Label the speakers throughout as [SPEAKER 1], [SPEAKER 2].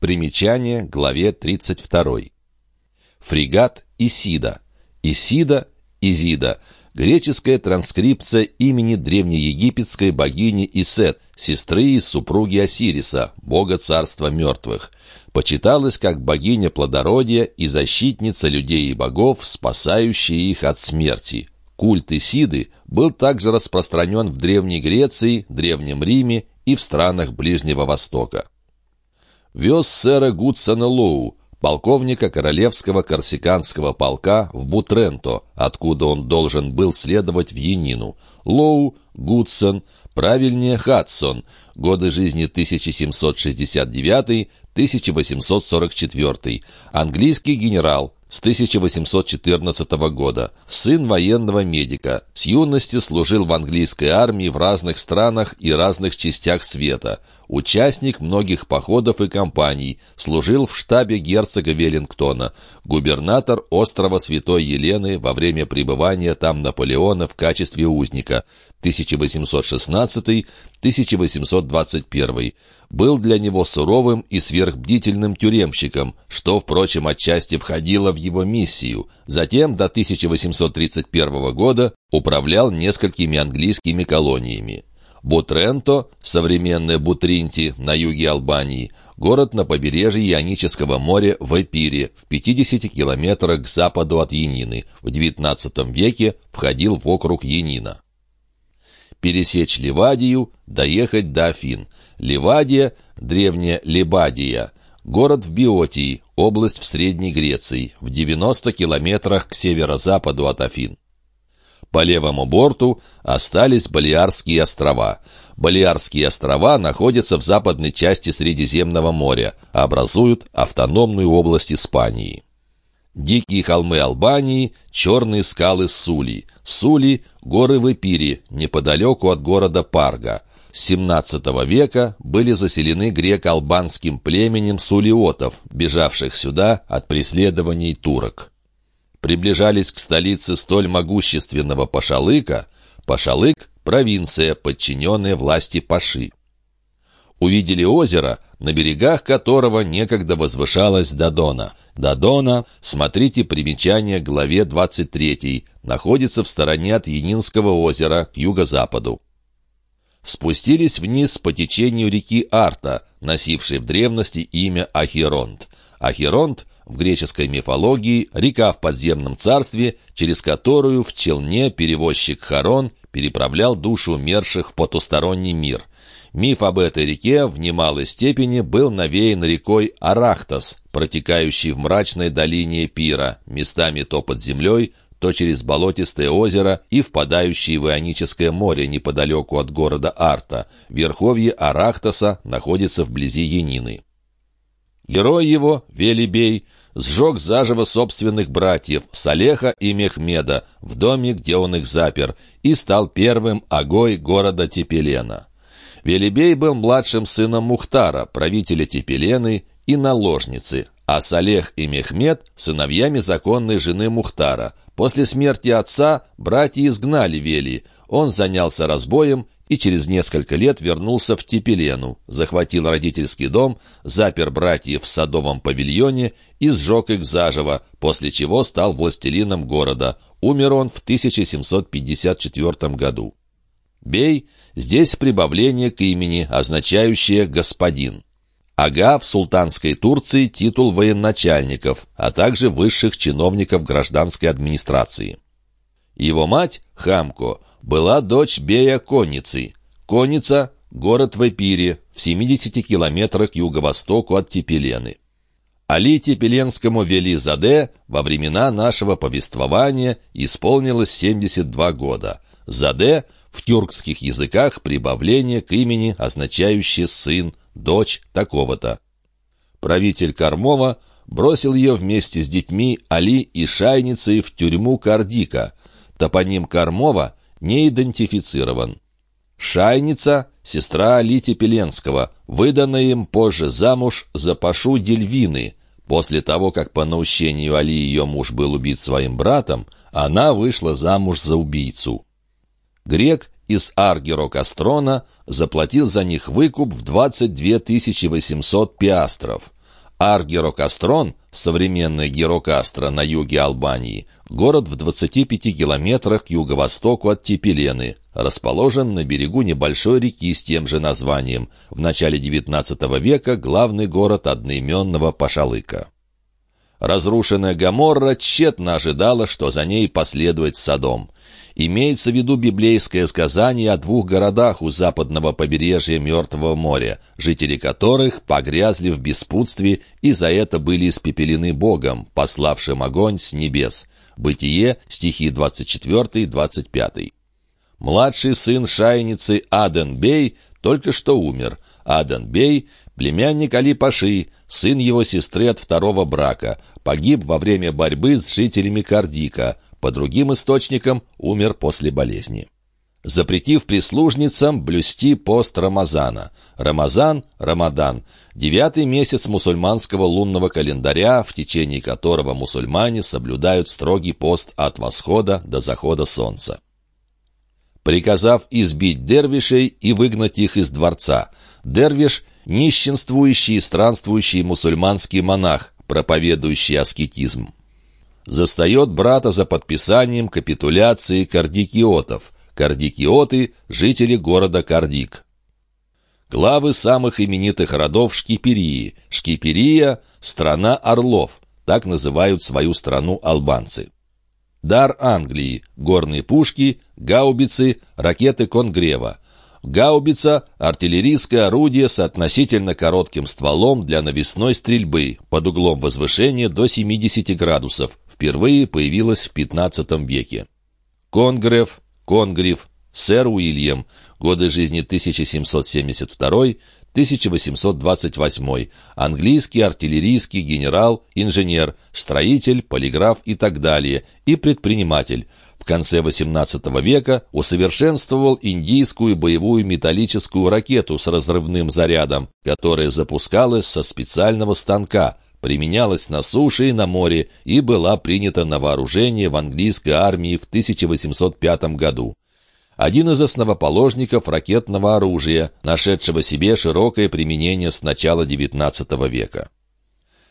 [SPEAKER 1] Примечание главе 32. Фрегат Исида. Исида, Изида – греческая транскрипция имени древнеегипетской богини Исет, сестры и супруги Осириса, бога царства мертвых. Почиталась как богиня плодородия и защитница людей и богов, спасающая их от смерти. Культ Исиды был также распространен в Древней Греции, Древнем Риме и в странах Ближнего Востока. Вез сэра Гудсона Лоу, полковника Королевского корсиканского полка в Бутренто, откуда он должен был следовать в Янину. Лоу, Гудсон, правильнее Хадсон, годы жизни 1769-1844, английский генерал, с 1814 года, сын военного медика. С юности служил в английской армии в разных странах и разных частях света. Участник многих походов и кампаний, служил в штабе герцога Веллингтона, губернатор острова Святой Елены во время пребывания там Наполеона в качестве узника 1816-1821 был для него суровым и сверхбдительным тюремщиком, что, впрочем, отчасти входило в его миссию. Затем, до 1831 года, управлял несколькими английскими колониями. Бутренто, современное Бутринти на юге Албании, город на побережье Ионического моря в Эпире, в 50 километрах к западу от Янины, в XIX веке входил в округ Янина. Пересечь Ливадию, доехать до Афин. Ливадия, древняя Лебадия, город в Биотии, область в Средней Греции, в 90 километрах к северо-западу от Афин. По левому борту остались Балиарские острова. Балиарские острова находятся в западной части Средиземного моря, образуют автономную область Испании. Дикие холмы Албании, черные скалы Сули. Сули – горы в Эпире, неподалеку от города Парга. С XVII века были заселены греко-албанским племенем сулиотов, бежавших сюда от преследований турок приближались к столице столь могущественного Пашалыка, Пашалык – провинция, подчиненная власти Паши. Увидели озеро, на берегах которого некогда возвышалась Дадона. Дадона, смотрите примечание главе 23, находится в стороне от Янинского озера к юго-западу. Спустились вниз по течению реки Арта, носившей в древности имя Ахеронт. Ахеронт в греческой мифологии река в подземном царстве, через которую в челне перевозчик Харон переправлял душу умерших в потусторонний мир. Миф об этой реке в немалой степени был навеян рекой Арахтас, протекающей в мрачной долине Пира, местами то под землей, то через болотистое озеро и впадающее в Ионическое море неподалеку от города Арта. Верховье Арахтаса находится вблизи Янины. Герой его, Велибей, сжег заживо собственных братьев Салеха и Мехмеда в доме, где он их запер, и стал первым агой города Тепелена. Велибей был младшим сыном Мухтара, правителя Тепелены и наложницы, а Салех и Мехмед — сыновьями законной жены Мухтара. После смерти отца братья изгнали Вели, он занялся разбоем и через несколько лет вернулся в Тепелену, захватил родительский дом, запер братьев в садовом павильоне и сжег их заживо, после чего стал властелином города. Умер он в 1754 году. Бей – здесь прибавление к имени, означающее «господин». Ага в султанской Турции титул военачальников, а также высших чиновников гражданской администрации. Его мать, Хамко, была дочь Бея Конницы. Конница — город в Эпире, в 70 километрах юго-востоку от Тепелены. Али Тепеленскому вели Заде во времена нашего повествования исполнилось 72 года. Заде в тюркских языках прибавление к имени, означающее «сын», «дочь» такого-то. Правитель Кормова бросил ее вместе с детьми Али и Шайницей в тюрьму Кардика. Топоним Кормова не идентифицирован. Шайница – сестра Алити Пеленского, выданная им позже замуж за Пашу Дельвины. После того, как по наущению Али ее муж был убит своим братом, она вышла замуж за убийцу. Грек из Аргерокастрона заплатил за них выкуп в 22 800 пиастров. Аргерокастрон, современный Герокастро на юге Албании, город в 25 километрах к юго-востоку от Тепелены, расположен на берегу небольшой реки с тем же названием. В начале XIX века главный город одноименного Пашалыка. Разрушенная Гоморра тщетно ожидала, что за ней последует Содом. Имеется в виду библейское сказание о двух городах у западного побережья Мертвого моря, жители которых погрязли в беспутстве и за это были испепелены Богом, пославшим огонь с небес. Бытие, стихи 24-25. Младший сын шайницы Аден Бей только что умер. Аден Бей – племянник Али Паши, сын его сестры от второго брака, погиб во время борьбы с жителями Кардика – по другим источникам, умер после болезни. Запретив прислужницам блюсти пост Рамазана. Рамазан – Рамадан – девятый месяц мусульманского лунного календаря, в течение которого мусульмане соблюдают строгий пост от восхода до захода солнца. Приказав избить дервишей и выгнать их из дворца. Дервиш – нищенствующий и странствующий мусульманский монах, проповедующий аскетизм застает брата за подписанием капитуляции кардикиотов. Кардикиоты – жители города Кардик. Главы самых именитых родов Шкиперии. Шкиперия – страна орлов. Так называют свою страну албанцы. Дар Англии – горные пушки, гаубицы, ракеты Конгрева – Гаубица – артиллерийское орудие с относительно коротким стволом для навесной стрельбы под углом возвышения до 70 градусов. Впервые появилась в 15 веке. Конгрев, Конгриф, сэр Уильям. Годы жизни 1772-1828. Английский артиллерийский генерал, инженер, строитель, полиграф и так далее. И предприниматель – конце XVIII века усовершенствовал индийскую боевую металлическую ракету с разрывным зарядом, которая запускалась со специального станка, применялась на суше и на море и была принята на вооружение в английской армии в 1805 году. Один из основоположников ракетного оружия, нашедшего себе широкое применение с начала XIX века.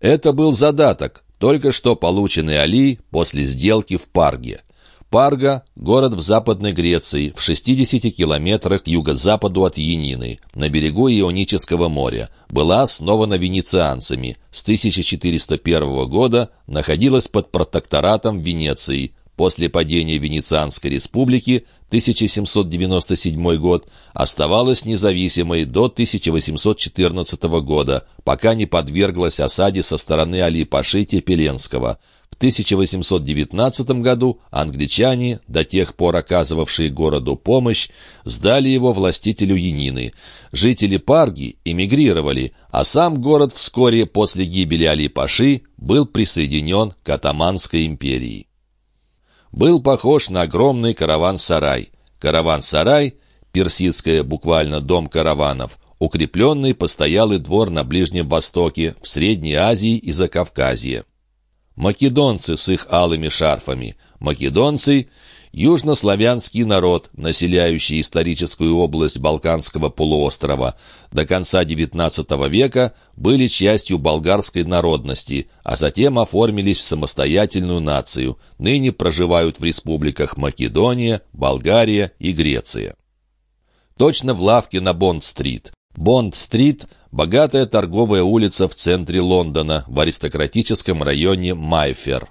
[SPEAKER 1] Это был задаток, только что полученный Али после сделки в Парге. Парга – город в Западной Греции, в 60 километрах к юго-западу от Янины, на берегу Ионического моря. Была основана венецианцами. С 1401 года находилась под протекторатом Венеции. После падения Венецианской республики 1797 год оставалась независимой до 1814 года, пока не подверглась осаде со стороны Али-Паши Тепеленского – 1819 году англичане, до тех пор оказывавшие городу помощь, сдали его властителю Янины. Жители Парги эмигрировали, а сам город вскоре после гибели Али-Паши был присоединен к Атаманской империи. Был похож на огромный караван-сарай. Караван-сарай, персидское буквально «дом караванов», укрепленный постоялый двор на Ближнем Востоке, в Средней Азии и Закавказье. Македонцы с их алыми шарфами. Македонцы — южнославянский народ, населяющий историческую область Балканского полуострова. До конца XIX века были частью болгарской народности, а затем оформились в самостоятельную нацию. Ныне проживают в республиках Македония, Болгария и Греция. Точно в лавке на Бонд-стрит. Бонд-стрит – богатая торговая улица в центре Лондона, в аристократическом районе Майфер.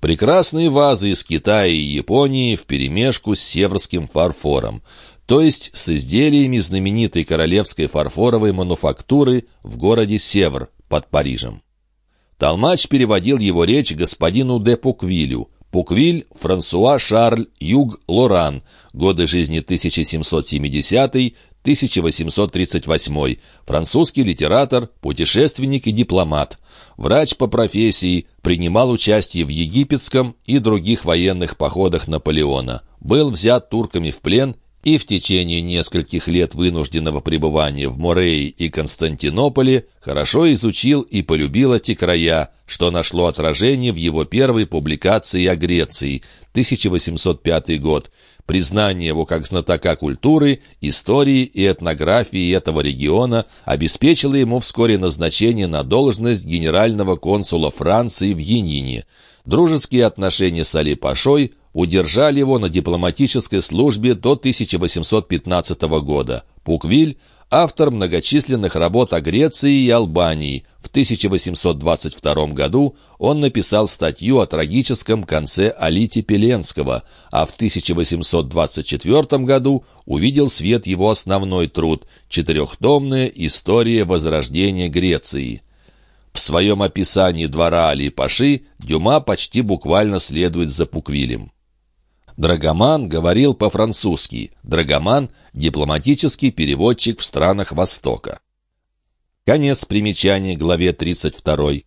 [SPEAKER 1] Прекрасные вазы из Китая и Японии вперемешку с северским фарфором, то есть с изделиями знаменитой королевской фарфоровой мануфактуры в городе Севр под Парижем. Толмач переводил его речь господину де Пуквилю, Пуквиль, Франсуа Шарль, Юг Лоран, годы жизни 1770-1838, французский литератор, путешественник и дипломат. Врач по профессии, принимал участие в египетском и других военных походах Наполеона. Был взят турками в плен и в течение нескольких лет вынужденного пребывания в Морее и Константинополе хорошо изучил и полюбил эти края, что нашло отражение в его первой публикации о Греции, 1805 год, Признание его как знатока культуры, истории и этнографии этого региона обеспечило ему вскоре назначение на должность генерального консула Франции в Янине. Дружеские отношения с Али Пашой удержали его на дипломатической службе до 1815 года. Пуквиль – автор многочисленных работ о Греции и Албании. В 1822 году он написал статью о трагическом конце Алити Пеленского, а в 1824 году увидел свет его основной труд «Четырехтомная история возрождения Греции». В своем описании двора Али-Паши Дюма почти буквально следует за Пуквилем. Драгоман говорил по-французски. Драгоман – дипломатический переводчик в странах Востока. Конец примечания главе 32.